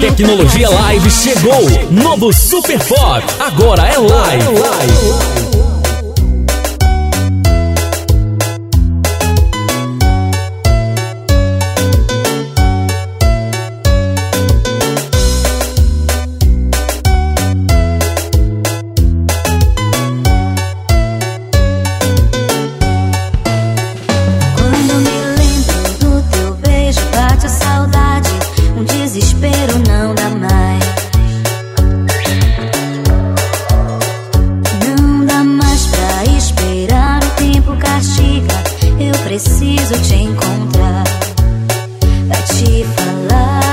Tecnologia live chegou. Novo Super Pop. Agora é live. É live. preciso te encontrar pra te falar.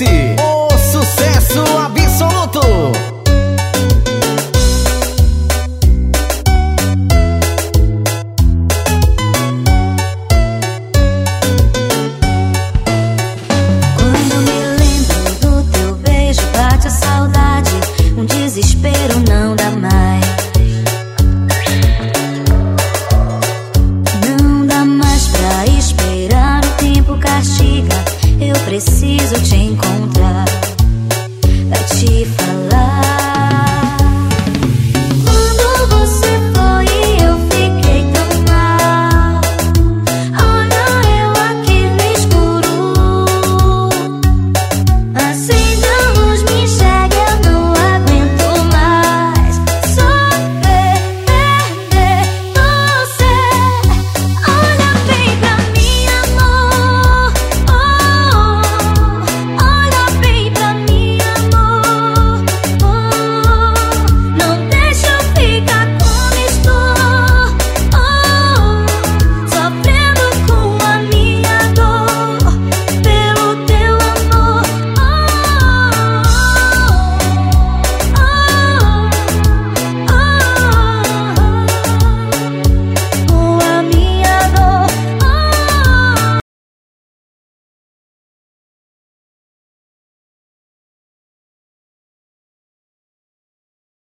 sí. encontrar, vai te falar.